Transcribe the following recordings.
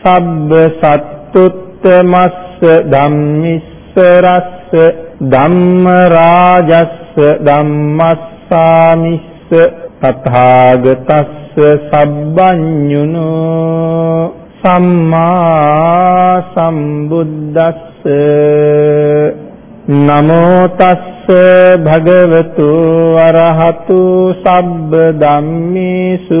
සබ්බ සත්තුත්තමස්ස ධම්මිස්ස රස්ස ධම්ම රාජස්ස ධම්මස්සාමිස්ස තථාගතස්ස සබ්බඤුනෝ සම්මා සම්බුද්දස්ස. නමෝ තස්ස භගවතු අරහතු සබ්බ ධම්මේසු.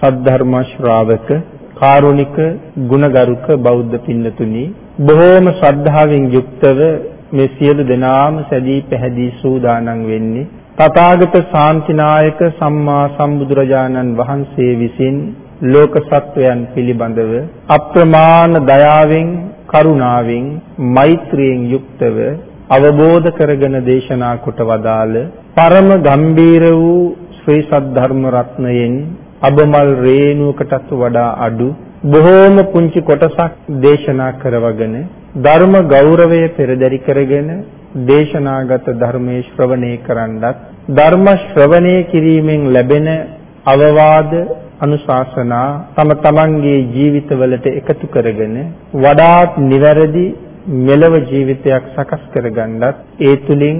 සද්ධර්ම ශ්‍රාවක කාරුණික ගුණගරුක බෞද්ධ පින්නතුනි බොහෝම ශ්‍රද්ධාවෙන් යුක්තව මේ සියලු දෙනාම සැදී පැහැදී සූදානම් වෙන්නේ තථාගත ශාන්තිනායක සම්මා සම්බුදුරජාණන් වහන්සේ විසින් ලෝක සත්වයන් පිළිබඳව අප්‍රමාණ දයාවෙන් කරුණාවෙන් මෛත්‍රියෙන් යුක්තව අවබෝධ කරගෙන දේශනා කොට වදාළ පරම ගම්බීර වූ ශ්‍රී සද්ධර්ම රත්නයෙන් අබමල් රේණුවකටත් වඩා අඩු බොහෝම පුංචි කොටසක් දේශනා කරවගෙන ධර්ම ගෞරවය පෙරදරි කරගෙන දේශනාගත ධර්මයේ ශ්‍රවණය කරන්නත් ධර්ම ශ්‍රවණය කිරීමෙන් ලැබෙන අවවාද අනුශාසනා තම තමන්ගේ ජීවිතවලට එකතු කරගෙන වඩාත් නිවැරදි මෙලව ජීවිතයක් සකස් කරගන්නත් ඒ තුලින්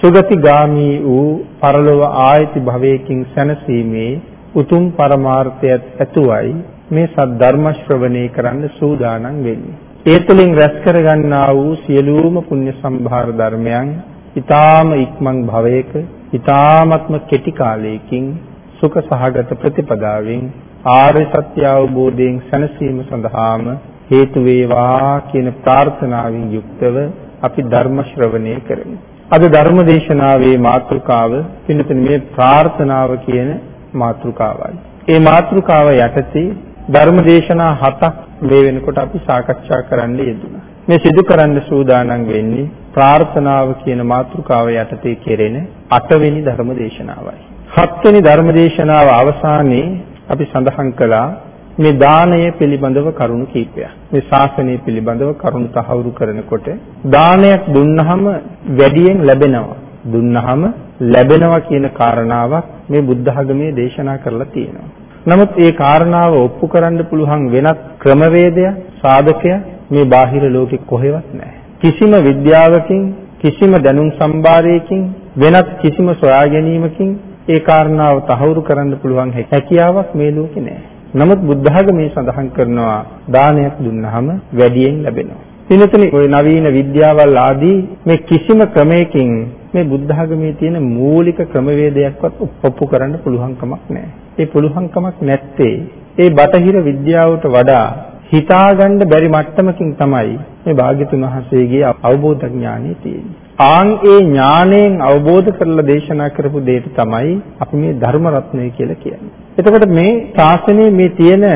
සුගතිගාමී වූ පරලොව ආයති භවයකින් සැනසීමේ උතුම් පරමාර්ථයත් ඇතුවයි මේ සද්ධර්ම ශ්‍රවණය කරන්න සූදානම් වෙන්නේ. ඒ තුලින් රැස් කරගන්නා වූ සියලුම පුණ්‍ය සම්භාර ධර්මයන් ඊ타ම ඉක්මන් භවයක ඊ타මත්ම කෙටි කාලයකින් සුඛ සහගත ප්‍රතිපදාවෙන් ආර්ය සත්‍ය අවබෝධයෙන් සැනසීම සඳහාම හේතු වේවා කියන ප්‍රාර්ථනාවෙන් යුක්තව අපි ධර්ම ශ්‍රවණය කරමු. අද ධර්ම දේශනාවේ මාතෘකාව පින්නතන මේ ප්‍රාර්ථනාව කියන මාතෘකාවයි. ඒ මාතෘකාව යටතේ ධර්ම දේශනා හතක් මේ වෙනකොට අපි සාකච්ඡා කරන්න යෙදුණා. මේ සිදු කරන්න සූදානම් වෙන්නේ ප්‍රාර්ථනාව කියන මාතෘකාව යටතේ කෙරෙන අටවෙනි ධර්ම දේශනාවයි. හත්වෙනි ධර්මදේශනාව අවසානයේ අපි සඳහන් කළා මේ දානය පිළිබඳව කරුණු කීපයක්. මේ ශාසනය පිළිබඳව කරුණු තහවුරු කරනකොට දානයක් දුන්නහම වැඩියෙන් ලැබෙනවා. දුන්නහම ලැබෙනවා කියන කාරණාවක් මේ බුද්ධ ධර්මයේ දේශනා කරලා තියෙනවා. නමුත් ඒ කාරණාව ඔප්පු කරන්න පුළුවන් වෙනත් ක්‍රමවේදය සාධකය මේ බාහිර ලෝකෙ කොහෙවත් නැහැ. කිසිම විද්‍යාවකින් කිසිම දැනුම් සම්භාරයකින් වෙනත් කිසිම සොයා ගැනීමකින් ඒ කාරණාව තහවුරු කරන්න පුළුවන් හැකියාවක් මේ ලෝකේ නැහැ. නමුත් බුද්ධ ධර්මයේ සඳහන් කරනවා දානයක් දුන්නාම වැඩියෙන් ලැබෙනවා. දිනතුනි ওই නවීන විද්‍යාවල් ආදී මේ කිසිම ක්‍රමයකින් මේ බුද්ධ ධර්මයේ තියෙන මූලික ක්‍රමවේදයක්වත් ඔප්පු කරන්න පුළුවන් කමක් නැහැ. ඒ පුළුවන් කමක් නැත්තේ ඒ බටහිර විද්‍යාවට වඩා හිතාගන්න බැරි මට්ටමකින් තමයි මේ භාග්‍යතුන් වහන්සේගේ අවබෝධ ඥානෙ තියෙන්නේ. ආන් ඒ ඥාණයෙන් අවබෝධ කරලා දේශනා කරපු දෙයට තමයි අපි මේ ධර්ම රත්නය කියලා කියන්නේ. එතකොට මේ ශාසනයේ මේ තියෙන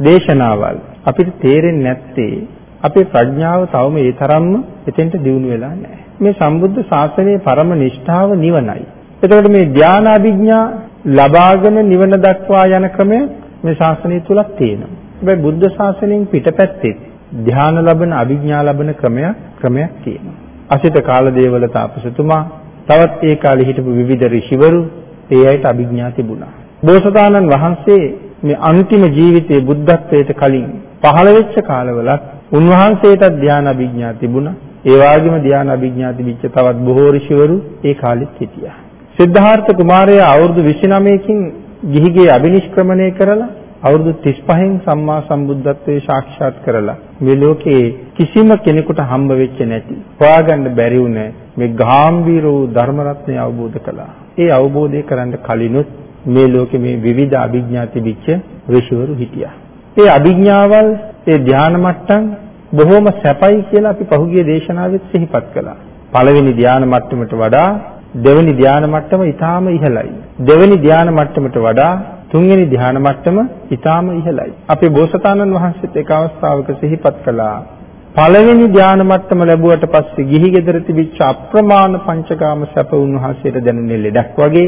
දේශනාවල් අපිට තේරෙන්නේ නැත්තේ අපේ ප්‍රඥාව තවම ඒ තරම්ම එතෙන්ට දියුණු වෙලා නැහැ. මේ සම්බුද්ධ ශාසනයේ පරම නිෂ්ඨාව නිවනයි. එතකොට මේ ධානා අභිඥා ලබාගෙන නිවන දක්වා යන ක්‍රමය මේ ශාසනය තුලක් තියෙනවා. හැබැයි බුද්ධ ශාසනයෙන් පිටපැත්තේ ධාන ලබන අභිඥා ලබන ක්‍රමයක් ක්‍රමයක් තියෙනවා. අසිත කාලදේවල තාපසතුමා තවත් ඒ කාලේ හිටපු විවිධ ඍෂිවරු ඒ අයට අභිඥා තිබුණා. බෝසතාණන් වහන්සේ මේ අන්තිම ජීවිතයේ බුද්ධත්වයට කලින් පහළ වෙච්ච කාලවලත් උන්වහන්සේටත් ධ්‍යාන අභිඥා තිබුණා. ඒ වගේම ධ්‍යාන අභිඥා තිබිච්ච තවත් බොහෝ ඍෂිවරු ඒ කාලෙත් හිටියා. සිද්ධාර්ථ කුමාරයා අවුරුදු 29කින් ගිහිගේ අභිනිෂ්ක්‍රමණය කරලා අවුරුදු 35න් සම්මා සම්බුද්ධත්වයේ සාක්ෂාත් කරලා මේ ලෝකේ කිසිම කෙනෙකුට හම්බ වෙච්ච නැති හොයාගන්න බැරි වුණ මේ ගාම්භීර වූ ධර්ම රත්නය අවබෝධ කළා. ඒ අවබෝධය කරන්න කලිනුත් මේ ලෝකේ මේ විවිධ අභිඥා තිබිච්ච ඍෂිවරු හිටියා. ඒ අභිඥාවල් ඒ ධානා මට්ටම් බොහොම සැපයි කියලා අපි පහුගිය දේශනාවෙත් සිහිපත් කළා. පළවෙනි ධානා මට්ටමට වඩා දෙවෙනි ධානා මට්ටම ඊටාම ඉහළයි. දෙවෙනි ධානා මට්ටමට වඩා තුන්වෙනි ධානා මට්ටම ඊටාම ඉහළයි. අපේ බෝසතාණන් වහන්සේත් එක අවස්ථාවක සිහිපත් කළා. පළවෙනි ධාන මට්ටම ලැබුවට පස්සේ ගිහි ගෙදර තිබිච්ච අප්‍රමාණ පංචකාම සැප උන්වහන්සේට දැනෙන්නේ ලෙඩක් වගේ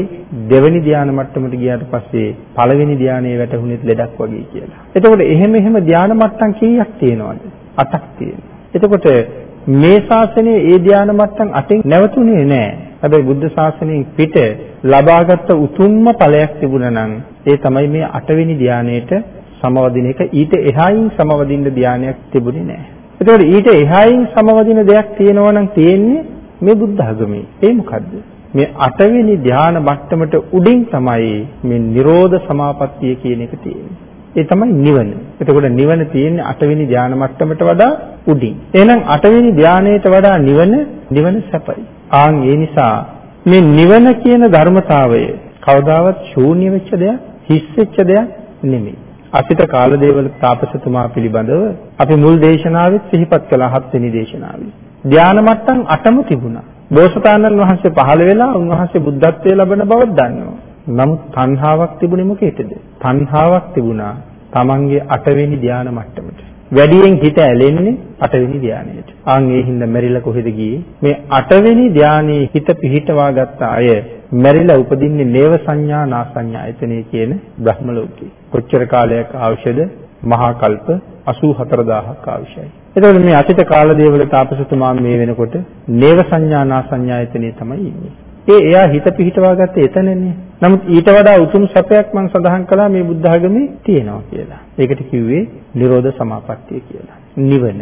දෙවෙනි ධාන මට්ටමට ගියාට පස්සේ පළවෙනි ධානයේ වැටහුණෙත් ලෙඩක් වගේ කියලා. එතකොට එහෙම එහෙම ධාන මට්ටම් කීයක් තියෙනවද? අටක් තියෙනවා. එතකොට මේ ශාසනයේ ඒ ධාන මට්ටම් අටෙන් නැවතුනේ නැහැ. හැබැයි බුද්ධ ශාසනයෙන් පිට ලබාගත් උතුම්ම ඵලයක් තිබුණා නම් ඒ තමයි මේ අටවෙනි ධානයේට සමවදින එක ඊට එහායින් සමවදින්න ධානයක් තිබුණේ නැහැ. එතකොට ඊට එහායින් සමවදින දෙයක් තියෙනවා නම් තියෙන්නේ මේ බුද්ධ ධර්මයේ. ඒ මොකද්ද? මේ අටවෙනි ධාන මට්ටමට උඩින් තමයි මේ Nirodha Samapattiය කියන එක තියෙන්නේ. ඒ තමයි නිවන. එතකොට නිවන තියෙන්නේ අටවෙනි ධාන මට්ටමට වඩා උඩින්. එහෙනම් අටවෙනි ධානයට වඩා නිවන නිවන සැපයි. ආන් ඒ නිසා මේ නිවන කියන ධර්මතාවය කවදාවත් ශූන්‍ය වෙච්ච දෙයක්, හිස් වෙච්ච දෙයක් නෙමෙයි. අසිත කාලදේවල තාපසතුමා පිළිබඳව අපි මුල් දේශනාවෙත් සිහිපත් කළා හත්වෙනි දේශනාවේ. ධානා මට්ටම් 8ම තිබුණා. බෝසතාණන් වහන්සේ පහළ වෙලා උන්වහන්සේ බුද්ධත්වයේ ලබන බව දන්නවා. නමුත් තණ්හාවක් තිබුණේ මොකේද? තණ්හාවක් තිබුණා තමන්ගේ 8 වෙනි ධානා මට්ටමට. වැඩියෙන් හිත ඇලෙන්නේ 8 වෙනි ධානයට. ආන් ඒ හින්දා මැරිලා කොහෙද ගියේ? මේ 8 වෙනි ධානයේ හිත පිහිටවා ගත්ත අය මැරිලා උපදින්නේ නේව සංඥා නා සංඥා එතනේ කියන බ්‍රහ්ම ලෝකේ. කොච්චර කාලයක් අවශ්‍යද? මහා කල්ප 84000ක් අවශ්‍යයි. එතකොට මේ අතීත කාලදේවල තාපසතුමා මේ වෙනකොට නේව සංඥා නා සංඥා එතනේ තමයි ඉන්නේ. ඒ එයා හිත පිහිටවා ගත්තේ එතනනේ. නමුත් ඊට වඩා උතුම් සැපයක් මම සඳහන් කළා මේ බුද්ධ ආගමේ තියෙනවා කියලා. ඒකට කිව්වේ නිරෝධ සමාපත්තිය කියලා. නිවන.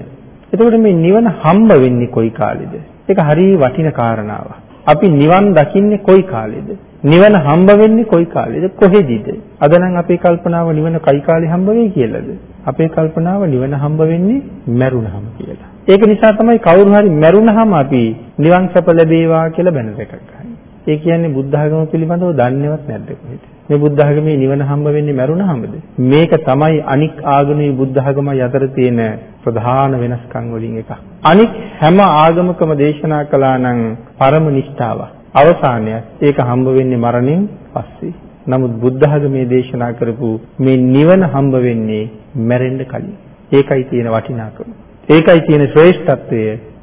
එතකොට මේ නිවන හම්බ වෙන්නේ කොයි කාලෙද? ඒක හරිය වටින කාරණාවක්. අපි නිවන් දකින්නේ කොයි කාලෙද? නිවන හම්බ වෙන්නේ කොයි කාලෙද? කොහෙදද? අද නම් අපේ කල්පනාව නිවන කයි කාලේ හම්බ වෙයි කියලාද? අපේ කල්පනාව නිවන හම්බ වෙන්නේ මැරුණහම කියලා. ඒක නිසා තමයි කවුරු හරි මැරුණහම අපි නිවන් සැප ලැබේවා කියලා බැනර එකක් ගහන්නේ. ඒ කියන්නේ බුද්ධ ආගම පිළිබඳව දන්නේවත් නැද්ද කොහෙද? මේ බුද්ධ ආගමේ නිවන හම්බ වෙන්නේ මැරුණහමද? මේක තමයි අනික් ආගමේ බුද්ධ ආගමයි අතර තියෙන ප්‍රධාන වෙනස්කම් වලින් එකක්. අනික් හැම ආගමකම දේශනා කළා නම් පරම නිෂ්ඨාව. අවසානයක් ඒක හම්බ වෙන්නේ මරණයෙන් පස්සේ. නමුත් බුද්ධ ආගමේ දේශනා කරපු මේ නිවන හම්බ වෙන්නේ මැරෙන්න කලින්. ඒකයි තියෙන වටිනාකම. ඒකයි තියෙන ශ්‍රේෂ්ඨත්වය.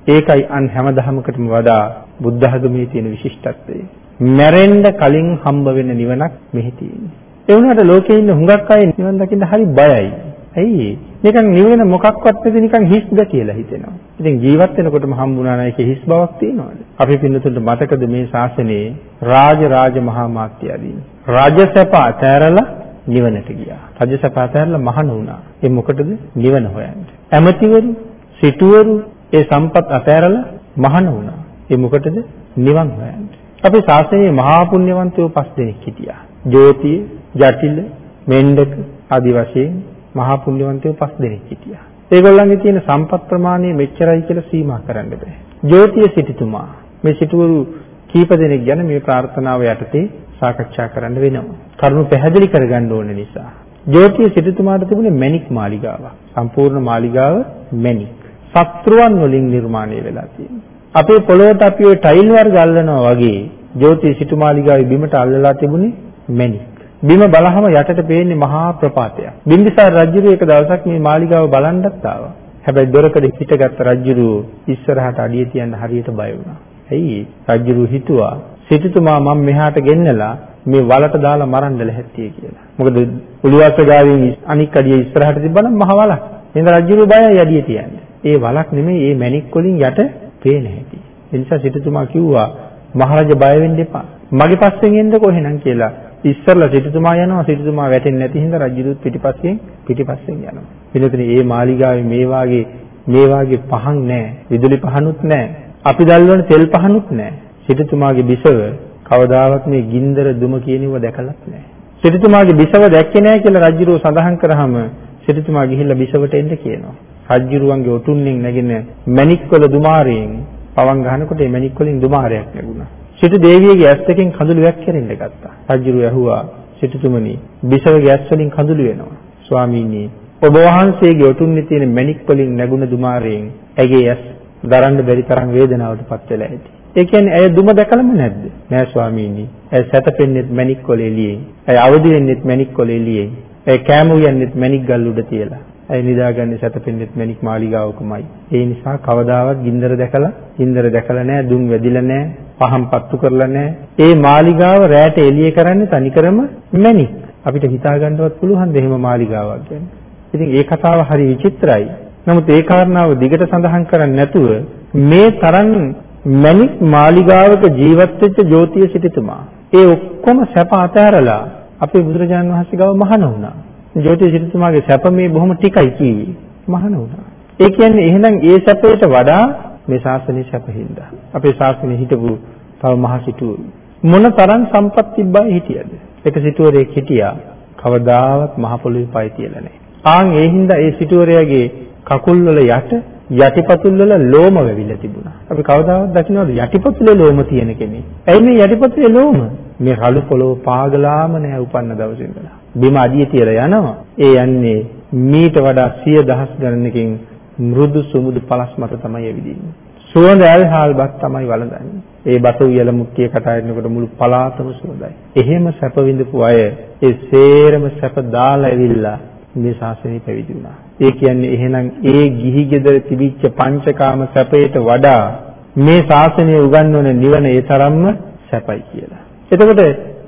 ඒකයි අන් හැම ධර්මයකටම වඩා බුද්ධ ආගමේ තියෙන විශිෂ්ටත්වය. මැරෙන්න කලින් හම්බ වෙන නිවනක් මෙහි තියෙන්නේ. ඒ වුණාට ලෝකේ ඉන්න හුඟක් අය නිවන් දකින්න හරි බයයි. ඇයි නිකන් නිවන මොකක්වත් නැති නිකන් හිස්ද කියලා හිතෙනවා. ඉතින් ජීවත් වෙනකොටම හම්බුණා නම් ඒකේ හිස් බවක් තියෙනවද? අපි පින්නතුන්ට මතකද මේ ශාසනයේ රාජ රාජ මහා මාත්‍යාදීන් රාජසප අතෑරලා නිවනට ගියා. රාජසප අතෑරලා මහණ වුණා. ඒ මොකටද? නිවන හොයන්න. ඇමතිවරු සිටුවරු ඒ සම්පත් අතෑරලා මහාන වුණා. ඒ මොකටද? නිවන් හොයන්න. අපේ ශාසනයේ මහා පුණ්‍යවන්තයෝ පස් දෙනෙක් හිටියා. ජෝතිය, ජටිල, මෙණ්ඩක ආදි වශයෙන් මහා පුණ්‍යවන්තයෝ පස් දෙනෙක් හිටියා. ඒගොල්ලන්ගේ තියෙන සම්පත් ප්‍රමාණය මෙච්චරයි කියලා සීමා කරන්න බෑ. ජෝතිය සිටුතුමා මේ සිටුවරු කීප දෙනෙක් ගැන මේ ප්‍රාර්ථනාව යටතේ සාකච්ඡා කරන්න වෙනවා. කරුණු පැහැදිලි කරගන්න ඕන නිසා. ජෝතිය සිටුතුමාට තිබුණේ මැණික් මාලිගාවක්. සම්පූර්ණ මාලිගාව මැණික්. සත්‍රුවන් වලින් නිර්මාණය වෙලා තියෙනවා. අපේ පොළොවට අපි ওই ටයිල් වර්ග අල්ලනවා වගේ ජෝතිය සිටුමාලිගාවේ බිමට අල්ලලා තිබුණේ මැණික්. බිම බලහම යටට පේන්නේ මහා ප්‍රපාතයක්. බිම්බිසාර රජුගේ එක දවසක් මේ මාලිගාව බලන්නත් ආවා. හැබැයි දොරකඩ හිටගත්ත රජුරු ඉස්සරහට අඩිය තියන්න හරියට බය වුණා. ඇයි? රජුරු හිතුවා සිටුතුමා මම මෙහාට ගෙන්නලා මේ වලට දාලා මරන්න ලැහැත්තිය කියලා. මොකද උළුවස්ස ගාවින් අනික් අඩිය ඉස්සරහට තිබ්බනම් මහ වලක්. එහෙනම් රජුරු බයයි අඩිය තියන්නේ. ඒ වලක් නෙමෙයි මේ මැණික් වලින් යට පේන හැටි. ඒ නිසා සිටුතුමා කිව්වා මහරජා බය වෙන්න එපා. මගේ පස්සෙන් එන්නකෝ එහෙනම් කියලා. ඉස්සරලා සිටුතුමා යනවා සිටුතුමා වැටෙන්නේ නැති හින්දා රජුරුත් පිටිපස්සෙන් පිටිපස්සෙන් යනවා. පිළිතුරේ මේ මාලිගාවේ මේ වාගේ මේ වාගේ පහන් නැහැ. විදුලි පහනුත් නැහැ. අපි දැල්වන තෙල් පහනුත් නැහැ. සිටුතුමාගේ බිසව කවදාවත් මේ ගින්දර දුම කියනව දැකලත් නැහැ. සිටුතුමාගේ බිසව දැක්කේ නැහැ කියලා රජුරුව සඳහන් කරාම සිටුතුමා ගිහිල්ලා බිසවට එන්න කියනවා. රජ්ජුරුවන්ගේ ඔටුන්නෙන් නැගෙන මණික්වල දුමාරයෙන් පවන් ගහනකොට මේ මණික් වලින් දුමාරයක් ලැබුණා. සිටු දේවියගේ ඇස් දෙකෙන් කඳුළු වැක්කිරෙන්න ගත්තා. රජ්ජුරුව ඇහුවා සිටුතුමනි බිසවගේ ඇස් වලින් කඳුළු වෙනවා. ස්වාමීනි ඔබ වහන්සේගේ ඔටුන්නේ තියෙන මණික් වලින් නැගුණ දුමාරයෙන් ඇගේ ඇස් දරන්න බැරි තරම් වේදනාවටපත් වෙලා ඇති. ඒ කියන්නේ ඇය දුම දැකලම නැද්ද? නෑ ස්වාමීනි. ඇය සැතපෙන්නෙත් මණික් කොලේ එළියෙන්. ඇය අවදි වෙන්නෙත් මණික් කොලේ එළියෙන්. ඇය කෑම උයන්නෙත් මණික් ගල් උඩ තියලා. ඇයි නිදාගන්නේ සැතපෙන්නෙත් මැණික් මාලිගාවකමයි. ඒ නිසා කවදාවත් ගින්දර දැකලා ගින්දර දැකලා නැහැ, දුම් වැදිලා නැහැ, පහන් පත්තු කරලා නැහැ. ඒ මාලිගාව රැට එළිය කරන්නේ තනිකරම මැණික්. අපිට හිතා ගන්නවත් පුළුවන් දෙහිම මාලිගාවක් ගැන. ඉතින් ඒ කතාව හරි විචිත්‍රයි. නමුත් ඒ කාරණාව දිගට සඳහන් කරන්නේ නැතුව මේ තරම් මැණික් මාලිගාවක ජීවත් වෙච්ච ජෝතිය සිටුතුමා ඒ ඔක්කොම සැප අතහැරලා අපේ බුදුරජාණන් වහන්සේ ගාව මහාන වුණා. ජෝතිෂ සිටුතුමාගේ සැප මේ බොහොම ටිකයි කිව්වේ. මහාන වුණා. ඒ කියන්නේ එහෙනම් ඒ සැපයට වඩා මේ ශාසනයේ සැපහින්ද. අපේ ශාසනයේ හිටපු තව මහ සිටුවරු මොන තරම් සම්පත් තිබ්බයි හිටියද? එක සිටුවරයෙක් හිටියා කවදාවත් මහ පොළොවේ පය තියලා නැහැ. ආන් ඒ හින්දා ඒ සිටුවරයාගේ කකුල් වල යට යටිපතුල් වල ලෝම වැවිලා තිබුණා. අපි කවදාවත් දකින්නවද යටිපතුලේ ලෝම තියෙන කෙනෙක්? ඇයි මේ යටිපතුලේ ලෝම? මේ රළු පොළොව පාගලාම නෑ උපන්න දවසේ ඉඳලා. බිම අඩිය තියලා යනවා. ඒ යන්නේ මීට වඩා සිය දහස් ගණනකින් මෘදු සුමුදු පළස් මත තමයි ඇවිදින්නේ. සුවඳ ඇල්හාල් බත් තමයි වළඳන්නේ. ඒ බත උයල මුක්කිය කටාරිනකොට මුළු පලාතම සුවඳයි. එහෙම සැප විඳපු අය ඒ සේරම සැප දාලා ඇවිල්ලා මේ ශාසනය පැවිදි වුණා. ඒ කියන්නේ එහෙනම් ඒ ගිහි ගෙදර තිබිච්ච පංචකාම සැපයට වඩා මේ ශාසනය උගන්වන නිවන ඒ තරම්ම සැපයි කියලා. එතකොට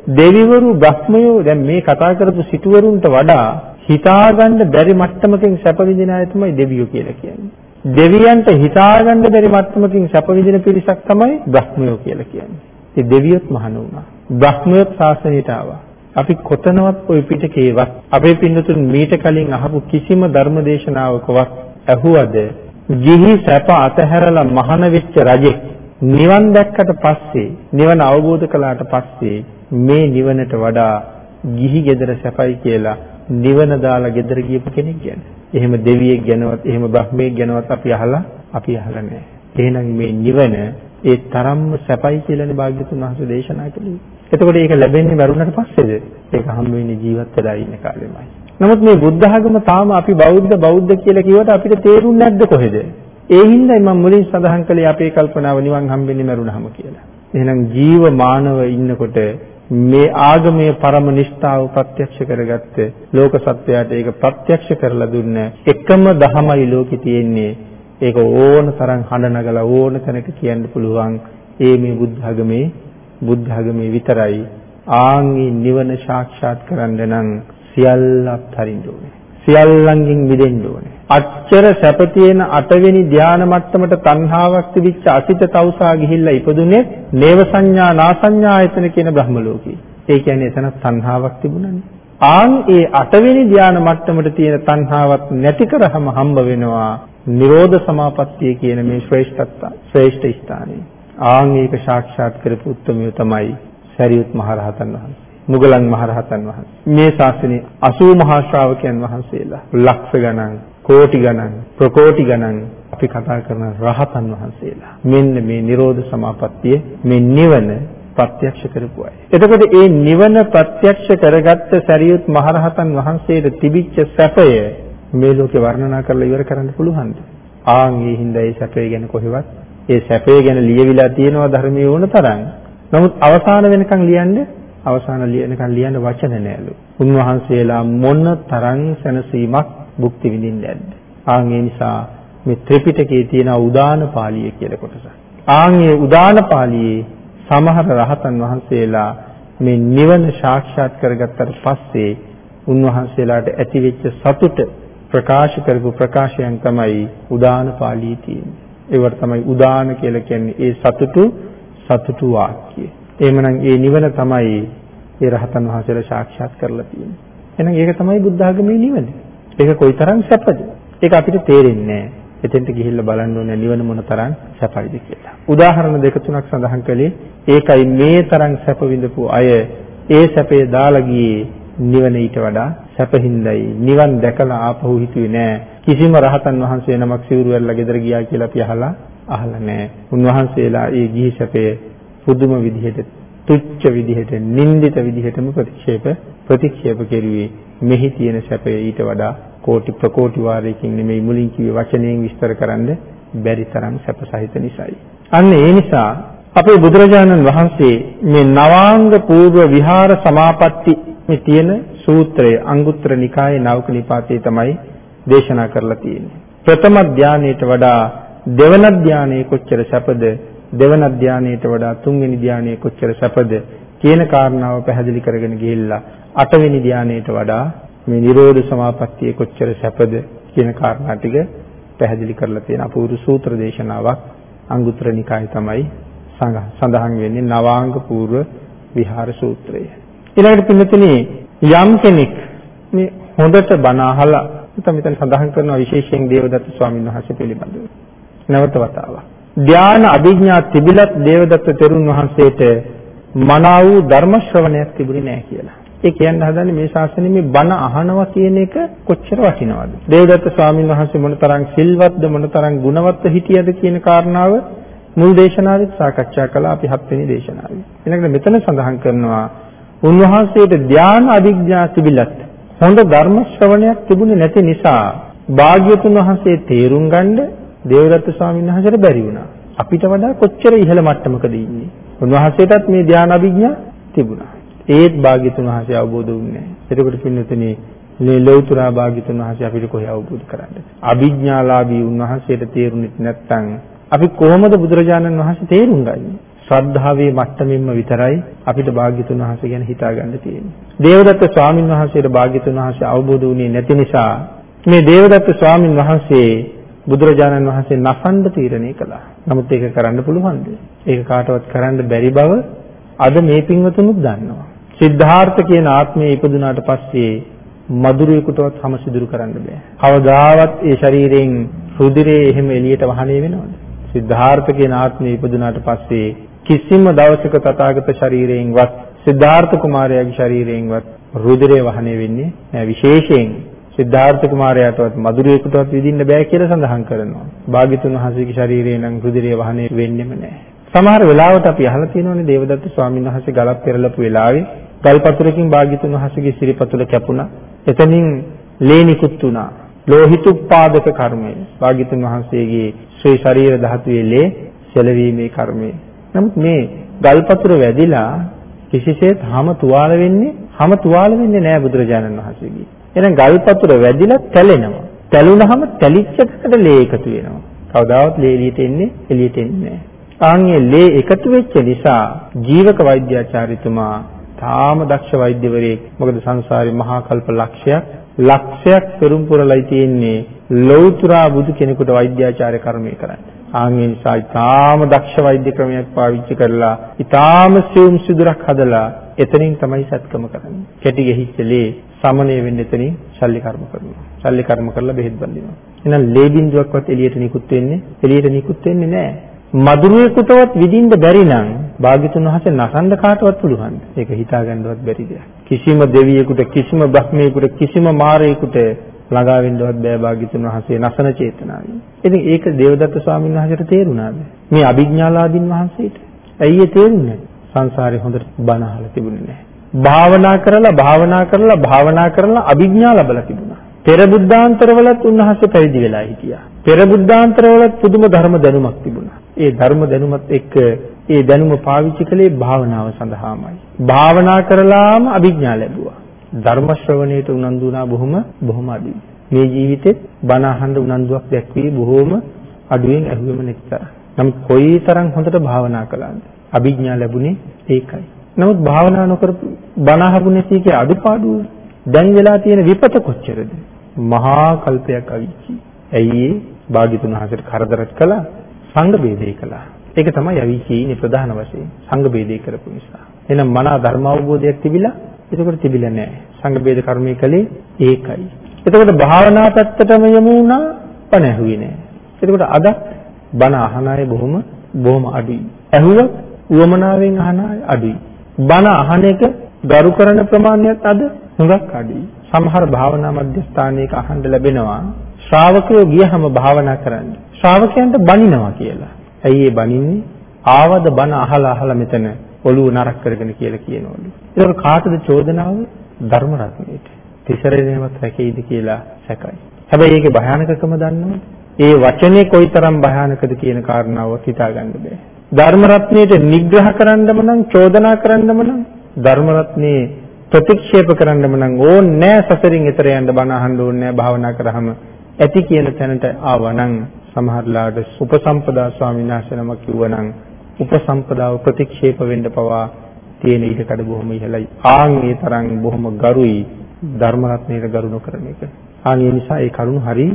දෙවිවරු බ්‍රහ්මයෝ දැන් මේ කතා කරපු සිටුවරුන්ට වඩා හිතාගන්න බැරි මට්ටමකින් සැප විඳින අය තමයි දෙවියෝ කියලා කියන්නේ. දෙවියන්ට හිතාගන්න බැරි මට්ටමකින් සැප විඳින පිරිසක් තමයි බ්‍රහ්මයෝ කියලා කියන්නේ. ඒ දෙවියොත් මහාන වුණා. බ්‍රහ්මයොත් ශාසනයට ආවා. අපි කොතනවත් ওই පිටකේවත් අපේ පින්නතුන් මීට කලින් අහපු කිසිම ධර්ම දේශනාවකවත් ඇහුවද ගිහි සැප අතහැරලා මහාන වෙච්ච රජෙක් නිවන් දැක්කට පස්සේ නිවන අවබෝධ කළාට පස්සේ මේ නිවනට වඩා ගිහි gedara සැපයි කියලා නිවන දාලා gedara ගියපු කෙනෙක් ගැන. එහෙම දෙවියෙක් ගැනවත් එහෙම බ්‍රහ්මයෙක් ගැනවත් අපි අහලා අපි අහලා නැහැ. එහෙනම් මේ නිවන ඒ තරම්ම සැපයි කියලානේ භාග්‍යතුන් වහන්සේ දේශනා කළේ. එතකොට ඒක ලැබෙන්නේ මරුණට පස්සේද? ඒක හම් වෙන්නේ ජීවත් වෙලා ඉන්න කාලෙමයි. නමුත් මේ බුද්ධ ආගම තාම අපි බෞද්ධ බෞද්ධ කියලා කිව්වට අපිට තේරුන්නේ නැද්ද කොහෙද? ඒ හින්දායි මම මුලින් සඳහන් කළේ අපේ කල්පනාව නිවන් හම්බෙන්නේ මරුණාම කියලා. එහෙනම් ජීවමානව ඉන්නකොට මේ ආගමේ පරම නිෂ්ඨාව ප්‍රත්‍යක්ෂ කරගත්ත ලෝක සත්‍යයට ඒක ප්‍රත්‍යක්ෂ කරලා දුන්න එකම දහමයි ලෝකේ තියෙන්නේ. ඒක ඕන තරම් හඬ නගලා ඕන තැනක කියන්න පුළුවන්. ඒ මේ බුද්ධ ආගමේ බුද්ධ ආගමේ විතරයි. ආන්ගේ නිවන සාක්ෂාත් කරන්න නම් සියල්ලක් හරින්න ඕනේ. සියල්ලංගෙන් මිදෙන්න ඕනේ. අච්චර සැප තියෙන අටවෙනි ධාන මට්ටමට තණ්හාවක් තිබිච්ච අසිත තවුසා ගිහිල්ලා ඉපදුනේ නේව සංඥා නාසඤ්ඤා ආයතන කියන බ්‍රහ්ම ලෝකේ. ඒ කියන්නේ එතන තණ්හාවක් තිබුණානේ. ආන් ඒ අටවෙනි ධාන මට්ටමට තියෙන තණ්හාවක් නැති කරාම හම්බ වෙනවා නිරෝධ සමාපත්තිය කියන මේ ශ්‍රේෂ්ඨත්ව ශ්‍රේෂ්ඨ ස්ථානය. ආන් ඒක සාක්ෂාත් කරපු උත්මය තමයි සරියුත් මහරහතන් වහන්සේ. මුගලන් මහරහතන් වහන්සේ. මේ ශාසනයේ 80 මහා ශ්‍රාවකයන් වහන්සේලා ලක්ෂ ගණන්, කෝටි ගණන්, ප්‍රකෝටි ගණන් අපි කතා කරන රහතන් වහන්සේලා. මෙන්න මේ නිරෝධ සමාපත්තිය මේ නිවන ප්‍රත්‍යක්ෂ කරපු අය. එතකොට මේ නිවන ප්‍රත්‍යක්ෂ කරගත්ත සරියුත් මහරහතන් වහන්සේට තිබිච්ච සැපය මේ ලෝකේ වර්ණනා කරලා ඉවර කරන්න පුළුවන්ද? ආන් ඒ හින්දා ඒ සැපය ගැන කොහෙවත් ඒ සැපය ගැන ලියවිලා තියෙනවා ධර්මයේ වුණ තරම්. නමුත් අවසාන වෙනකන් ලියන්නේ අවසාන ලියනකන් ලියන්න වචන නෑලු. උන්වහන්සේලා මොන තරම් සැනසීමක් භුක්ති විඳින්නේ නැද්ද? ආන් ඒ නිසා මේ ත්‍රිපිටකයේ තියෙන උදාන පාළිය කියලා කොටස. ආන් ඒ උදාන පාළියේ සමහර රහතන් වහන්සේලා මේ නිවන සාක්ෂාත් කරගත්තට පස්සේ උන්වහන්සේලාට ඇතිවෙච්ච සතුට ප්‍රකාශ කරපු ප්‍රකාශයන් තමයි උදාන පාළියේ තියෙන්නේ. ඒවට තමයි උදාන කියලා කියන්නේ ඒ සතුටු සතුටු වාක්‍යය. එහෙමනම් ඒ නිවන තමයි ඒ රහතන් වහන්සේලා සාක්ෂාත් කරලා තියෙන්නේ. එහෙනම් ඒක තමයි බුද්ධ ආගමේ නිවන. ඒක කොයිතරම් සැපද? ඒක අපිට තේරෙන්නේ නැහැ. එතෙන්ට ගිහිල්ලා බලන්න ඕනේ නිවන මොන තරම් සැපයිද කියලා. උදාහරණ දෙක තුනක් සඳහන් කළේ ඒකයි මේ තරම් සැප විඳපු අය ඒ සැපේ දාලා ගියේ නිවන ඊට වඩා සැපහින්දයි. නිවන් දැකලා ආපහු හිතුවේ නෑ කිසිම රහතන් වහන්සේ නමක් සිවුරු වෙරලා ගෙදර ගියා කියලා අපි අහලා අහලා නෑ. උන්වහන්සේලා ඒ ගිහි සැපේ පුදුම විදිහට තුච්ච විදිහට නින්දිත විදිහටම ප්‍රතික්ෂේප ප්‍රතික්ෂේප කෙරුවේ මෙහි තියෙන සැපය ඊට වඩා කෝටි ප්‍රකෝටි වාරයකින් නෙමෙයි මුලින් කිව්වේ වචනයෙන් විස්තර කරන්න බැරි තරම් සැපසහිත නිසායි. අන්න ඒ නිසා අපේ බුදුරජාණන් වහන්සේ මේ නවාංග పూర్ව විහාර සමාපatti මේ තියෙන සූත්‍රය අංගුත්තර නිකායේ නවක නිපාතේ තමයි දේශනා කරලා තියෙන්නේ. ප්‍රථම ධානයේට වඩා දෙවන ධානයේ කොච්චර සැපද දෙවන ධානයේට වඩා තුන්වෙනි ධානයේ කොච්චර සැපද කියන කාරණාව පැහැදිලි කරගෙන ගිහිල්ලා අටවෙනි ධානයේට වඩා මේ Nirodha Samapattiye කොච්චර සැපද කියන කාරණා ටික පැහැදිලි කරලා තියෙන අපූර්ව සූත්‍ර දේශනාවක් අංගුත්තර නිකායේ තමයි සඳහන් වෙන්නේ නවාංග පූර්ව විහාර සූත්‍රය. ඊළඟට පින්නතුනේ යම් කෙනෙක් මේ හොඳට බණ අහලා මෙතන මෙතන සඳහන් කරනවා විශේෂයෙන් දේවදත්ත ස්වාමීන් වහන්සේ පිළිබඳව. නැවත වතාවක්. ධාන අභිඥා තිබිලත් දේවදත්ත තෙරුන් වහන්සේට මනා වූ ධර්ම ශ්‍රවණයක් තිබුණේ නැහැ කියලා. ඒ කියන්න හදන්නේ මේ ශාසනයේ මේ බණ අහනවා කියන එක කොච්චර වටිනවද? දේවදත්ත ස්වාමීන් වහන්සේ මොනතරම් සිල්වත්ද මොනතරම් ගුණවත්ද හිටියද කියන කාරණාව මුල් දේශනාවෙත් සාකච්ඡා කළා අපි හත්වෙනි දේශනාවේ. ඊළඟට මෙතන සඳහන් කරනවා උන්වහන්සේට ධාන අධිඥා තිබිලත් හොඳ ධර්ම ශ්‍රවණයක් තිබුණේ නැති නිසා භාග්‍යතුන් වහන්සේ තේරුම් ගන්න දේවදත්ත ස්වාමීන් වහන්සේට බැරි වුණා. අපිට වඩා කොච්චර ඉහළ මට්ටමකද ඉන්නේ. උන්වහන්සේටත් මේ ධාන අභිඥා තිබුණා. ඒත් භාග්‍යතුන් වහන්සේ අවබෝධ වුණේ නැහැ. එතකොට පින්නතනේ මේ ලෞතර භාග්‍යතුන් වහන්සේ අපිට කොහේ අවබෝධ කරන්නේ? අභිඥාලාභී උන්වහන්සේට තේරුණෙත් නැත්නම් අපි කොහොමද බුදුරජාණන් වහන්සේ තේරුම් ගන්නේ? ශ්‍රද්ධාවේ මට්ටමින්ම විතරයි අපිට භාග්‍යතුන් වහන්සේ ගැන හිතා ගන්න තියෙන්නේ. දේවදත්ත ස්වාමින් වහන්සේට භාග්‍යතුන් වහන්සේ අවබෝධ වුණේ නැති නිසා මේ දේවදත්ත ස්වාමින් වහන්සේ බුදුරජාණන් වහන්සේ නසන්න තීරණය කළා. නමුත් ඒක කරන්න පුළුවන්ද? ඒක කාටවත් කරන්න බැරි බව අද මේ පින්වතුනුත් දන්නවා. සිද්ධාර්ථ කියන ආත්මය ඉපදුනාට පස්සේ මధుරේකටවත් හැම සිදුරු කරන්න බෑ. කවදාවත් ඒ ශරීරයෙන් රුධිරේ එහෙම එළියට වහනේ වෙනවද? සිද්ධාර්ථ කියන ආත්මය ඉපදුනාට පස්සේ කිසිම දවසක තථාගත ශරීරයෙන්වත් සිද්ධාර්ථ කුමාරයාගේ ශරීරයෙන්වත් රුධිරය වහනේ වෙන්නේ නැහැ. විශේෂයෙන් සිද්ධාර්ථ කුමාරයාටවත් මధుරේකටවත් විඳින්න බෑ කියලා සඳහන් කරනවා. භාග්‍යතුන් වහන්සේගේ ශරීරයෙන් නම් රුධිරය වහනේ වෙන්නෙම නැහැ. සමහර වෙලාවට අපි අහලා තියෙනවානේ දේවදත්ත ස්වාමීන් වහන්සේ ගලක් පෙරලපු වෙලාවේ ගල්පතුරකින් භාග්‍යතුන් වහන්සේගේ සිරිපතුල කැපුණා. එතනින් ලේ නිකුත් වුණා. ලෝහිතුප්පාදක කර්මය. භාග්‍යතුන් වහන්සේගේ ශ්‍රී ශරීර ධාතුවේ ලේ සැලවීමේ කර්මය. නමුත් මේ ගල්පතුර වැදිලා කිසිසේත් හැම තුවාල වෙන්නේ හැම තුවාල වෙන්නේ නැහැ බුදුරජාණන් වහන්සේගේ. එහෙනම් ගල්පතුර වැදිලා තැලෙනවා. තැලුනහම තැලිච්ච එකට ලේ එකතු වෙනවා. කවදාවත් ලේ එළියට එන්නේ එළියට එන්නේ නැහැ. ආන්ගේ ලේ එකතු වෙච්ච නිසා ජීවක වෛද්‍යාචාර්යතුමා තාම දක්ෂ වෛද්‍යවරයෙක්. මොකද සංසාරේ මහා කල්ප ලක්ෂයක් ලක්ෂයක් පෙරම් පුරලයි තියෙන්නේ ලෞතුරා බුදු කෙනෙකුට වෛද්‍යාචාර්ය කර්මය කරන්න. ආන්ගේ නිසා ඊටාම දක්ෂ වෛද්‍ය ක්‍රමයක් පාවිච්චි කරලා ඊටාම සියුම් සිදුරක් හදලා එතනින් තමයි සත්කම කරන්නේ. කැටි ගෙහිච්ච ලේ සමනය වෙන්න එතනින් ශල්්‍ය කර්ම කරනවා. ශල්්‍ය කර්ම කරලා බෙහෙත් බඳිනවා. එහෙනම් ලේ බින්දුවක්වත් එළියට නිකුත් වෙන්නේ එළියට නිකුත් වෙන්නේ නැහැ. මధుරයකටවත් විඳින්න බැරි නම් භාග්‍යතුන් වහන්සේ නසන්න කාටවත් පුළුවන්. ඒක හිතාගන්නවත් බැරි දෙයක්. කිසිම දෙවියෙකුට කිසිම බ්‍රහ්මයෙකුට කිසිම මාරයෙකුට ළඟා වෙන්නවත් බෑ භාග්‍යතුන් වහන්සේ නසන චේතනාවෙන්. ඉතින් ඒක දේවදත්ත ස්වාමීන් වහන්සේට තේරුණාද? මේ අභිඥාලාදීන් වහන්සේට. ඇයි ඒ තේරුන්නේ? සංසාරේ හොඳට බණ අහලා තිබුණේ නැහැ. භාවනා කරලා භාවනා කරලා භාවනා කරලා අභිඥා ලැබලා තිබුණා. පෙර බුද්ධාන්තරවලත් උන්වහන්සේ පැවිදි වෙලා හිටියා. පෙර බුද්ධාන්තරවලත් පුදුම ධර්ම දැනුමක් තිබුණා. ඒ ධර්ම දැනුමත් එක්ක ඒ දැනුම පාවිච්චි කළේ භාවනාව සඳහාමයි. භාවනා කරලාම අභිඥා ලැබුවා. ධර්ම ශ්‍රවණයට උනන්දු වුණා බොහොම බොහොම අඩුයි. මේ ජීවිතෙත් බණ අහන්න උනන්දුවක් දැක්වී බොහොම අඩුවෙන් ඇහුවෙම නැතර. නමුත් කොයිතරම් හොඳට භාවනා කළාද? අභිඥා ලැබුණේ ඒකයි. නමුත් භාවනා නොකරපු බණ අහපු නැති එකේ අඩුපාඩුව දැන් වෙලා තියෙන විපත කොච්චරද? මහා කල්පයක් අවිච්චි. ඇයි ඒ භාග්‍යතුන් වහන්සේට කරදරත් කළා සංඝ බේදේ කළා. ඒක තමයි අවිචීනේ ප්‍රධාන වශයෙන් සංඝ බේදේ කරපු නිසා. එහෙනම් මනා ධර්ම අවබෝධයක් තිබිලා එතකොට තිබිලා නැහැ. සංඝ බේද කර්මයේ කලේ ඒකයි. එතකොට භාවනා පැත්තටම යමු වුණා බණ ඇහුවේ නැහැ. එතකොට අද බණ අහන අය බොහොම බොහොම අඩුයි. ඇහුවත් උවමනාවෙන් අහන අය අඩුයි. බණ අහන එක ගරු කරන ප්‍රමාණයත් අද හුඟක් අඩුයි. සමහර භාවනා මධ්‍යස්ථානයක අහන්න ලැබෙනවා ශ්‍රාවකයෝ ගියහම භාවනා කරන්න. ශ්‍රාවකයන්ට බනිනවා කියලා. ඇයි ඒ බනින්නේ? ආවද බන අහලා අහලා මෙතන ඔළුව නරක් කරගෙන කියලා කියනවලු. ඒක කාටද චෝදනාව? ධර්ම රත්නයේට. තිසරණේවත් රැකෙයිද කියලා සැකයි. හැබැයි ඒකේ භයානකකම දන්නවද? ඒ වචනේ කොයිතරම් භයානකද කියන කාරණාව හිතා ගන්න බෑ. ධර්ම රත්නයේට නිග්‍රහ කරන්නම නම් චෝදනා කරන්නම නම් ධර්ම රත්නයේ ප්‍රතික්ෂේප කරන්නම නම් ඕනේ නෑ සසරින් එතර යන්න බණ අහන්න ඕනේ නෑ භාවනා කරාම ඇති කියන තැනට ආවනම් සමහරලාට උපසම්පදා ස්වාමීන් වහන්සේ නමක් කිව්වනම් උපසම්පදාව ප්‍රතික්ෂේප වෙන්න පවා තියෙන ඊටකඩ බොහොම ඉහළයි. ආන් ඒ තරම් බොහොම ගරුයි ධර්ම රත්නයේ ගරු නොකරන එක. ආන් ඒ නිසා ඒ කරුණ හරි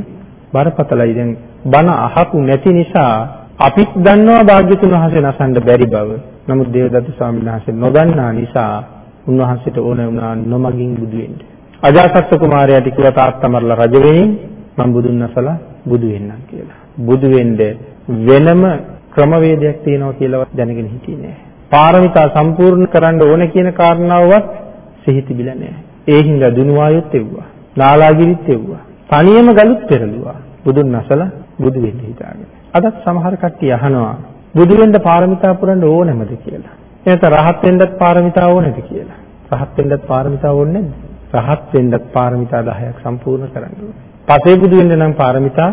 බරපතලයි. දැන් බණ අහපු නැති නිසා අපිත් දන්නවා භාග්‍යතුන් වහන්සේ නසන්න බැරි බව. නමුත් දේවදත්ත ස්වාමීන් වහන්සේ නොදන්නා නිසා උන්වහන්සේට ඕන වුණා නොමගින් බුදු වෙන්න. අජාසත් කුමාරයාට කිව්වා තාත්තා මරලා රජ වෙමින් මම බුදුන් නැසලා බුදු වෙන්නම් කියලා. බුදු වෙන්න වෙනම ක්‍රමවේදයක් තියෙනවා කියලාවත් දැනගෙන හිටියේ නෑ. පාරමිතා සම්පූර්ණ කරන්න ඕන කියන කාරණාවවත් සිහි තිබිලා නෑ. ඒ හින්දා දුනුවායොත් එව්වා. නාලාගිරිත් එව්වා. තනියම ගලුත් පෙරළුවා. බුදුන් නැසලා බුදු වෙන්න හිතාගෙන. අදත් සමහර කට්ටිය අහනවා බුදු වෙන්න පාරමිතා පුරන්න ඕනෑමද කියලා. එනත රහත් වෙන්නත් පාරමිතා ඕනේද කියලා. රහත් වෙන්නත් පාරමිතා ඕනේ නැද්ද? රහත් වෙන්නත් පාරමිතා 10ක් සම්පූර්ණ කරන්න ඕනේ. පසේ බුදු වෙන්න නම් පාරමිතා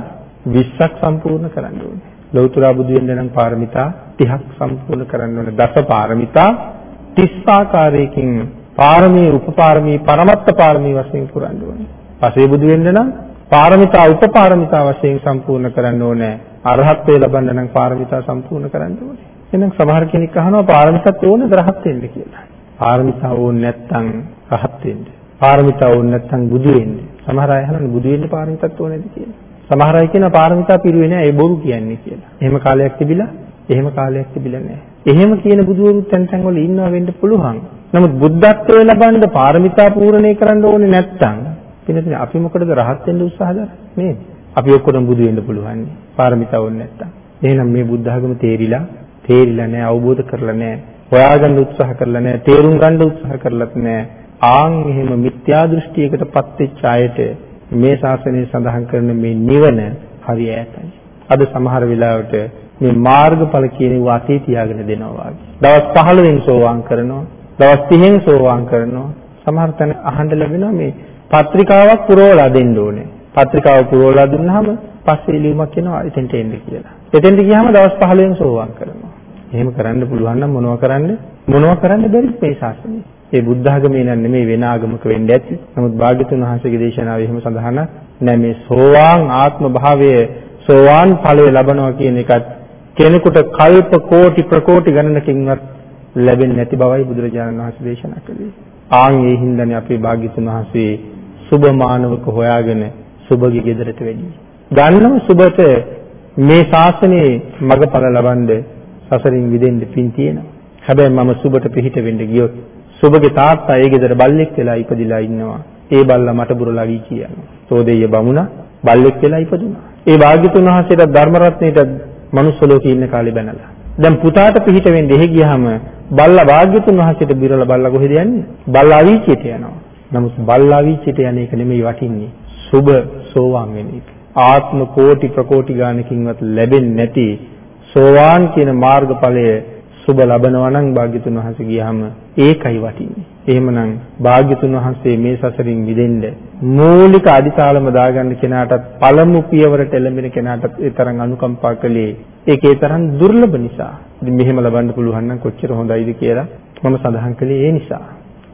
20ක් සම්පූර්ණ කරන්න ඕනේ. ලෞතර බුදු වෙන්න නම් පාරමිතා 30ක් සම්පූර්ණ කරන්න ඕනේ. දස පාරමිතා 30 ආකාරයකින් පාරමී උපපාරමී පරමත්ත පාරමී වශයෙන් පුරන්න ඕනේ. පසේ බුදු වෙන්න නම් පාරමිතා උපපාරමිතා වශයෙන් සම්පූර්ණ කරන්න ඕනේ. අරහත්ත්වය ලබන්න නම් පාරමිතා සම්පූර්ණ කරන්න ඕනේ. එහෙනම් සමහර කෙනෙක් අහනවා පාරමිතත් ඕනේද රහත් වෙන්න කියලා. පාරමිතා ඕනේ නැත්නම් රහත් වෙන්න. පාරමිතා ඕනේ නැත්නම් බුදු වෙන්න. සමහර අය අහනවා බුදු වෙන්න පාරමිතත් ඕනේද කියලා. සමහර අය කියනවා පාරමිතා පිරුවේ නෑ ඒ බොරු කියන්නේ කියලා. එහෙම කාලයක් තිබිලා එහෙම කාලයක් තිබිලා නෑ. එහෙම කියන බුදුවරු තැන් තැන් වල ඉන්නවා වෙන්න පුළුවන්. නමුත් බුද්ධත්වයේ ලබන්න පාරමිතා පූර්ණේ කරන්න ඕනේ නැත්නම් පින්නතින අපි මොකටද රහත් වෙන්න උත්සාහ කරන්නේ නේද? අපි ඔක්කොම බුදු වෙන්න පුළුවන්. පාරමිතා ඕනේ නැත්නම්. එහෙනම් මේ බුද්ධ ආගම තේරිලා තේරිලා නෑ අවබෝධ කරලා නෑ හොයාගන්න උත්සාහ කරලා නෑ තේරුම් ගන්න උත්සාහ කරලත් නෑ ආන් එහෙම මිත්‍යා දෘෂ්ටියකටපත් වෙච්ච අයට මේ ශාසනය සඳහන් කරන මේ නිවන හරි ඈතයි. අද සමහර වෙලාවට මේ මාර්ගඵල කියන ඒවා අතේ තියාගෙන දෙනවා දවස් 15න් සෝවාන් කරනවා. දවස් 30න් සෝවාන් කරනවා. සමහර තැන අහන්න ලැබෙනවා මේ පත්‍රිකාවක් පුරවලා දෙන්න ඕනේ. පත්‍රිකාව පුරවලා දුන්නාම පස්සේ ලියුමක් එනවා එතෙන්ට එන්න කියලා. එතෙන්ට ගියාම දවස් 15න් සෝවාන් කරනවා. එහෙම කරන්න පුළුවන් නම් මොනව කරන්න මොනව කරන්න බැරිද මේ ශාසනය? ඒ බුද්ධ ආගමේ නම් නෙමෙයි වෙන ආගමක වෙන්න ඇති. නමුත් භාග්‍යතුන් වහන්සේගේ දේශනාවේ එහෙම සඳහන් නැහැ මේ සෝවාන් ආත්ම භාවය සෝවාන් ඵලය ලබනවා කියන එකත් කෙනෙකුට කල්ප කෝටි ප්‍රකෝටි ගණනකින්වත් ලැබෙන්නේ නැති බවයි බුදුරජාණන් වහන්සේ දේශනා කළේ. ආන් ඒ හින්දානේ අපේ භාග්‍යතුන් වහන්සේ සුබ මානවක හොයාගෙන සුබගේ ගෙදරට වැඩි. ගන්නව සුබට මේ ශාසනයේ මගඵල ලබනද සසරින් විදෙන්න පින් තියෙනවා. හැබැයි මම සුබට පිහිට වෙන්න ගියොත් සුබගේ තාත්තා ඒ ගෙදර බල්ලෙක් වෙලා ඉපදිලා ඉන්නවා. ඒ බල්ලා මට බුරලා වී කියනවා. සෝදෙය බමුණා බල්ලෙක් වෙලා ඉපදුනා. ඒ වාග්යතුන් වහන්සේට ධර්ම රත්නයේට මනුස්ස ලෝකේ ඉන්න කාලේ බැනලා. දැන් පුතාට පිහිට වෙන්න එහෙ ගියාම බල්ලා වාග්යතුන් වහන්සේට බිරලා බල්ලා කොහෙද යන්නේ? බල්ලා අවීචයට යනවා. නමුත් බල්ලා අවීචයට යන එක නෙමෙයි වටින්නේ. සුබ සෝවාන් වෙන එක. ආත්ම කෝටි ප්‍රකෝටි ගානකින්වත් ලැබෙන්නේ නැති සෝවාන් කියන මාර්ගඵලය සුබ ලබනවා නම් භාග්‍යතුන් වහන්සේ ගියාම ඒකයි වටින්නේ. එහෙමනම් භාග්‍යතුන් වහන්සේ මේ සසරින් මිදෙන්න මූලික අදිතාලම දාගන්න කෙනාටත් පළමු පියවරට එළඹෙන කෙනාටත් ඒ තරම් අනුකම්පා කළේ ඒකේ තරම් දුර්ලභ නිසා. ඉතින් මෙහෙම ලබන්න පුළුවන් නම් කොච්චර හොඳයිද කියලා මම සඳහන් කළේ ඒ නිසා.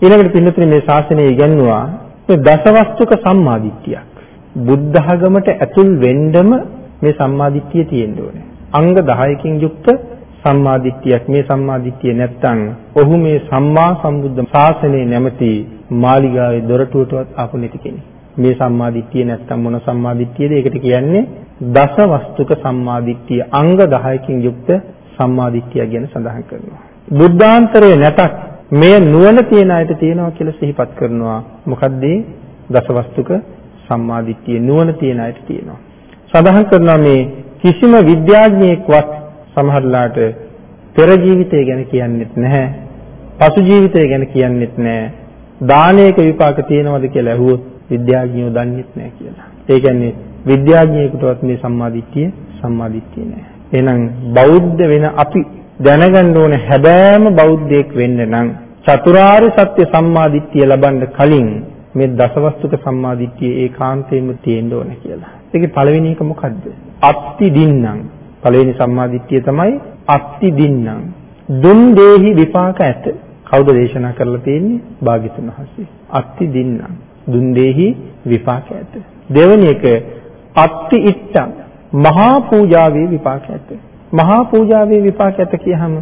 ඊළඟට පින්නතුනේ මේ ශාසනය ඉගන්වුවා මේ දසවස්තුක සම්මාදිට්ඨියක්. බුද්ධ ධර්මයට ඇතුල් වෙන්නම මේ සම්මාදිට්ඨිය තියෙන්න ඕනේ. අංග 10කින් යුක්ත සම්මාදිට්ඨියක් මේ සම්මාදිට්ඨිය නැත්තම් ඔහු මේ සම්මා සම්බුද්ධ ශාසනයේ නැමැති මාලිගාවේ දොරටුවටවත් ආපු නැති කෙනෙක්. මේ සම්මාදිට්ඨිය නැත්තම් මොන සම්මාදිට්ඨියද? ඒකට කියන්නේ දස වස්තුක සම්මාදිට්ඨිය අංග 10කින් යුක්ත සම්මාදිට්ඨිය ගැන සඳහන් කරනවා. බුද්ධාන්තරයේ නැතත් මේ නුවණ තියන අයට තියෙනවා කියලා සිහිපත් කරනවා. මොකද්ද? දස වස්තුක සම්මාදිට්ඨිය නුවණ තියන අයට තියෙනවා. සඳහන් කරනවා මේ කිසිම විද්‍යාඥයෙක්වත් සමහරලාට පෙර ජීවිතය ගැන කියන්නෙත් නැහැ. පසු ජීවිතය ගැන කියන්නෙත් නැහැ. දානයක විපාක තියෙනවද කියලා ඇහුවොත් විද්‍යාඥයෝ දන්නෙත් නැහැ කියලා. ඒ කියන්නේ විද්‍යාඥයෙකුටවත් මේ සම්මාදිට්ඨිය සම්මාදිට්ඨිය නැහැ. එහෙනම් බෞද්ධ වෙන අපි දැනගන්න ඕන හැබෑම බෞද්ධයෙක් වෙන්න නම් චතුරාර්ය සත්‍ය සම්මාදිට්ඨිය ලබන්න කලින් මේ දසවස්තුක සම්මාදිට්ඨිය ඒකාන්තයෙන්ම තියෙන්න ඕන කියලා. ඒකේ පළවෙනි එක මොකද්ද? අත්ති දින්නම්. පළවෙනි සම්මාදිට්ඨිය තමයි අත්ති දින්නම්. දුන් දේහි විපාක ඇත. කවුද දේශනා කරලා තියෙන්නේ? භාග්‍යතුන් වහන්සේ. අත්ති දින්නම්. දුන් දේහි විපාක ඇත. දෙවෙනි එක අත්ති ඉත්තම්. මහා පූජාවේ විපාක ඇත. මහා පූජාවේ විපාක ඇත කියහම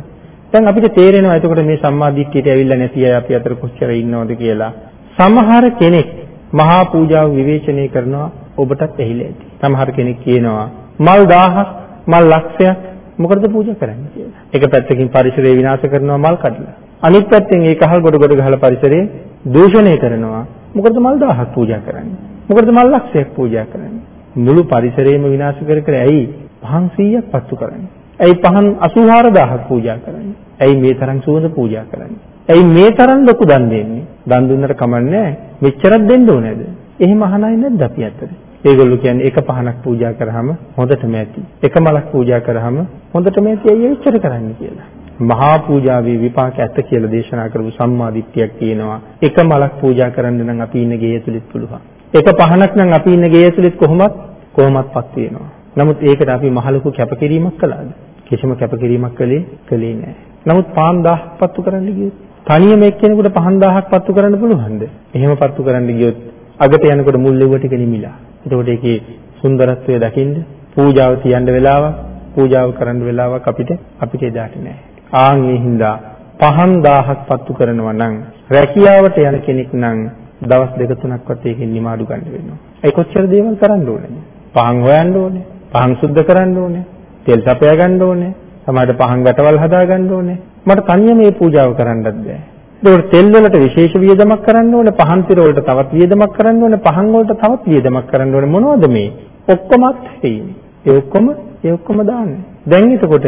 දැන් අපිට තේරෙනවා එතකොට මේ සම්මාදිට්ඨියට ඇවිල්ලා නැති අය අපි අතර කොච්චර ඉන්නවද කියලා. සමහර කෙනෙක් මහා පූජාව විවේචනය කරනවා ඔබටත් ඇහිලා ඇති. සමහර කෙනෙක් කියනවා මල් 1000ක් මල් ලක්ෂයක් මොකටද පූජා කරන්නේ කියලා. එක පැත්තකින් පරිසරය විනාශ කරනවා මල් කඩලා. අනිත් පැත්තෙන් ඒ කහල් ගොඩ ගොඩ ගහලා පරිසරය දූෂණය කරනවා. මොකටද මල් 1000ක් පූජා කරන්නේ? මොකටද මල් ලක්ෂයක් පූජා කරන්නේ? මුළු පරිසරයම විනාශ කර කර ඇයි පහන් 100ක් පත්තු කරන්නේ? ඇයි පහන් 84000ක් පූජා කරන්නේ? ඇයි මේ තරම් සුවඳ පූජා කරන්නේ? ඇයි මේ තරම් ලොකු දන් දෙන්නේ? දන් දුන්නට කමන්නේ මෙච්චරක් දෙන්න ඕනේද? එහෙම අහන අය නැද්ද අපි අතර? ඒගොල්ලෝ කියන්නේ එක පහනක් පූජා කරාම හොඳටම ඇති. එක මලක් පූජා කරාම හොඳටම ඇති. අයිය එච්චර කරන්නේ කියලා. මහා පූජාවේ විපාක ඇත කියලා දේශනා කරපු සම්මාදිට්ඨියක් තියෙනවා. එක මලක් පූජා කරන්න නම් අපි ඉන්න ගේ ඇතුළෙත් පුළුවන්. එක පහනක් නම් අපි ඉන්න ගේ ඇතුළෙත් කොහොමත් කොහොමත්පත් වෙනවා. නමුත් ඒකට අපි මහලුකු කැපකිරීමක් කළාද? කිසිම කැපකිරීමක් කළේ කළේ නැහැ. නමුත් පාන් 1000ක් පත්තු කරන්න ගියොත් තනියම එක්කෙනෙකුට පහන් 1000ක් පත්තු කරන්න පුළුවන්ද? එහෙම පත්තු කරන්න ගියොත් අගට යනකොට මුල් ලෙව්ව ටික නිමිලා. එතකොට ඒකේ සුන්දරත්වය දකින්න පූජාව තියන්න වෙලාවක් පූජාව කරන්න වෙලාවක් අපිට අපිට එදාට නැහැ. ආන් ඒ හින්දා පහන් 1000ක් පත්තු කරනවා නම් රැකියාවට යන කෙනෙක් නම් දවස් දෙක තුනක්වත් ඒකෙන් නිමාඩු ගන්න වෙනවා. ඒ කොච්චර දේවල් කරන්න ඕනේද? පහන් හොයන්න ඕනේ. පහන් සුද්ධ කරන්න ඕනේ. තෙල් සපයා ගන්න ඕනේ. සමහරට පහන් ගැටවල් හදා ගන්න ඕනේ. මට තනියම මේ පූජාව කරන්නත් බෑ. ඒකට තෙල් වලට විශේෂ වියදමක් කරන්න ඕනේ, පහන් තිර වලට තවත් වියදමක් කරන්න ඕනේ, පහන් වලට තවත් වියදමක් කරන්න ඕනේ. මොනවද මේ? ඔක්කොමත් තියෙන්නේ. ඒ ඔක්කොම ඒ ඔක්කොම දාන්නේ. දැන් එතකොට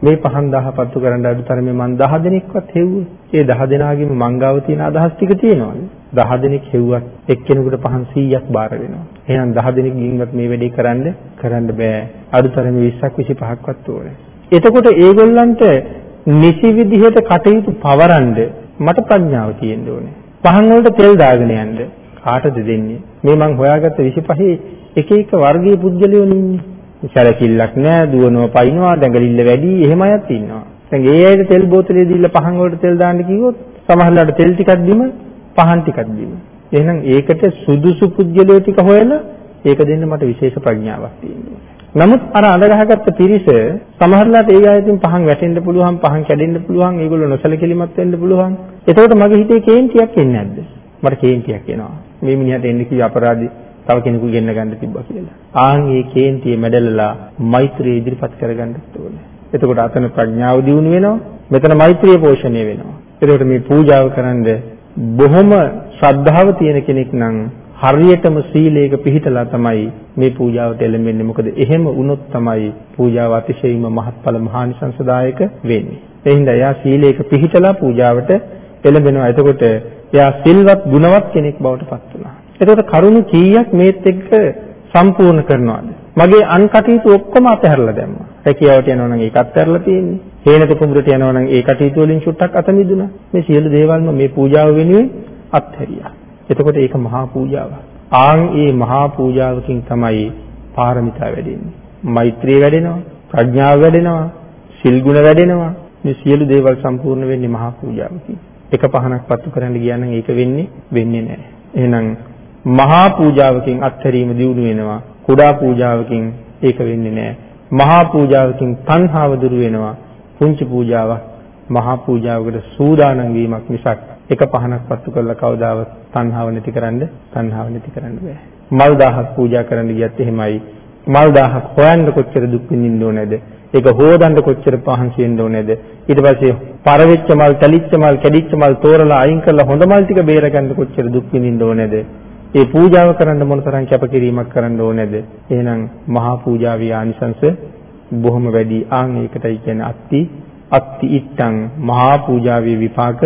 මේ පහන් දහ පත්තු කරන්න අඩුතරමේ මං 10 දෙනෙක්වත් හෙව්වොත් ඒ 10 දෙනාගේම මංගාව තියෙන අදහස් ටික තියෙනවනේ 10 දෙනෙක් හෙව්වත් එක්කෙනෙකුට පහන් 100ක් බාර වෙනවා එහෙනම් 10 දෙනෙක් ගින්වත් මේ වැඩේ කරන්න කරන්න බෑ. අඩුතරමේ 20ක් 25ක්වත් ඕනේ. එතකොට ඒගොල්ලන්ට නිසි විදිහට කටයුතු පවරන්න මට ප්‍රඥාව තියෙන්න ඕනේ. පහන් වලට තෙල් දාගෙන යන්න. කාටද දෙන්නේ? මේ මං හොයාගත්ත 25 එක එක වර්ගයේ පුද්ගලයෝ ඉන්නේ. සැලකිල්ලක් නැහැ දුවනවා පයින්නවා දැඟලිල්ල වැඩි එහෙම අයත් ඉන්නවා. දැන් ඒ අයට තෙල් බෝතලේ දීලා පහන් වලට තෙල් දාන්න කිව්වොත් සමහරවිට තෙල් ටිකක් දීම පහන් ටිකක් දීම. එහෙනම් ඒකට සුදුසු පුද්ගලයෝ ටික හොයලා ඒක දෙන්න මට විශේෂ ප්‍රඥාවක් තියෙනවා. නමුත් අර අඳගහගත්ත පිරිස සමහරලාට ඒ ආයතින් පහන් වැටෙන්න පුළුවන් පහන් කැඩෙන්න පුළුවන් ඒගොල්ලෝ නොසලකෙලිමත් වෙන්න පුළුවන්. එතකොට මගේ හිතේ කේන්තියක් එන්නේ නැද්ද? මට කේන්තියක් එනවා. මේ මිනිහට එන්න කිව්ව අපරාධي තව කෙනෙකු ගෙන්න ගන්න තිබ්බා කියලා. ආන් ඒ කේන්තිය මැඩලලා මෛත්‍රිය ඉදිරිපත් කරගන්නත් ඕනේ. එතකොට අතන ප්‍රඥාව දියුණු වෙනවා. මෙතන මෛත්‍රිය පෝෂණය වෙනවා. එතකොට මේ පූජාව කරන්ද බොහොම ශ්‍රද්ධාව තියෙන කෙනෙක් නම් හරියටම සීලයක පිහිටලා තමයි මේ පූජාවට එළඹෙන්නේ. මොකද එහෙම වුණොත් තමයි පූජාව අතිශයින්ම මහත්ඵල මහානිසංසදායක වෙන්නේ. ඒ හින්දා එයා සීලයක පිහිටලා පූජාවට එළඹෙනවා. එතකොට එයා සිල්වත් ගුණවත් කෙනෙක් බවට පත් වෙනවා. එතකොට කරුණු කීයක් මේත් එක්ක සම්පූර්ණ කරනවාද? මගේ අන් කටයුතු ඔක්කොම අතහැරලා දැම්මා. රැකියාවට යනවා නම් ඒකත් අතහැරලා තියෙන්නේ. හේනක කුඹුරට යනවා නම් ඒ කටයුතු වලින් චුට්ටක් අත මිදුණා. මේ සියලු දේවල්ම මේ පූජාව වෙනුවෙන් අත්හැරියා. එතකොට ඒක මහා පූජාවක්. ආන් ඒ මහා පූජාවකින් තමයි පාරමිතා වැඩෙන්නේ. මෛත්‍රිය වැඩෙනවා, ප්‍රඥාව වැඩෙනවා, සිල් ගුණ වැඩෙනවා. මේ සියලු දේවල් සම්පූර්ණ වෙන්නේ මහා පූජාවකින්. එක පහනක් පත්තු කරන්න ගියා නම් ඒක වෙන්නේ වෙන්නේ නැහැ. එහෙනම් මහා පූජාවකින් අත්හැරීම දියුණු වෙනවා. කුඩා පූජාවකින් ඒක වෙන්නේ නැහැ. මහා පූජාවකින් තණ්හාව දුරු වෙනවා. පුංචි පූජාවක් මහා පූජාවකට සූදානම් වීමක් මිසක් එක පහනක් පත්තු කරලා කවදාවත් තණ්හාව නැතිකරන්න තණ්හාව නැති කරන්න බෑ. මල් දහහක් පූජා කරන්න ගියත් එහෙමයි. මල් දහහක් හොයන්න කොච්චර දුක් විඳින්න ඕනේද? ඒක හොදන්න කොච්චර පහන්සි වෙන්න ඕනේද? ඊට පස්සේ පරවෙච්ච මල්, තලිච්ච මල්, කැඩිච්ච මල් තෝරලා අයින් කරලා හොඳ මල් ටික බේරගන්න කොච්චර දුක් විඳින්න ඕනේද? ඒ පූජාව කරන්න මොන තරම් කැපකිරීමක් කරන්න ඕනේද? එහෙනම් මහා පූජාවේ ආනිසංස බොහොම වැඩි. ආන් ඒකටයි කියන්නේ අත්ති අත්ති ඉත්තං මහා පූජාවේ විපාක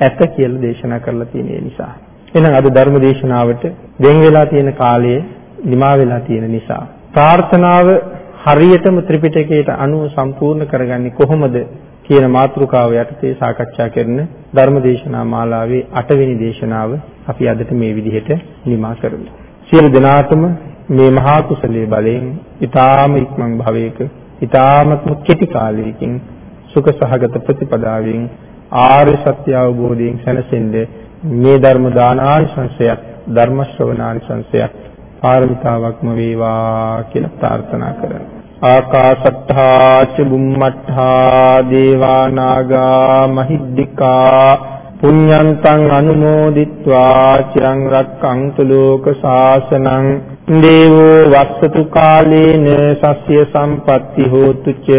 ඇත කියලා දේශනා කරලා තියෙන නිසා. එහෙනම් අද ධර්ම දේශනාවට වෙන් වෙලා තියෙන කාලය නිමා වෙලා තියෙන නිසා ප්‍රාර්ථනාව හරියටම ත්‍රිපිටකයට අනුව සම්පූර්ණ කරගන්නේ කොහොමද කියන මාතෘකාව යටතේ සාකච්ඡා කරන ධර්ම දේශනා මාලාවේ 8 වෙනි දේශනාව අපි අදට මේ විදිහට නිමා කරමු. සියලු දෙනාටම මේ මහා කුසලයේ බලයෙන් ඊ타ම ඉක්මන් භවයක ඊ타මත්ම කෙටි කාලයකින් සුඛ සහගත ප්‍රතිපදාවෙන් ආර්ය සත්‍ය අවබෝධයෙන් සැනසෙන්න මේ ධර්ම දානානිසංසයක් ධර්ම ශ්‍රවණානිසංසයක් පාරමිතාවක්ම වේවා කියලා ප්‍රාර්ථනා කරනවා. ආකාශට්ඨා ච බුම්මට්ඨා දේවා නාග මහිද්దికා පුඤ්ඤන්තං අනුමෝදිත්වා චිරං රක්ඛන්තු ලෝක සාසනං දේවෝ වස්සතු කාලේන සස්්‍ය සම්පatti හෝතු ච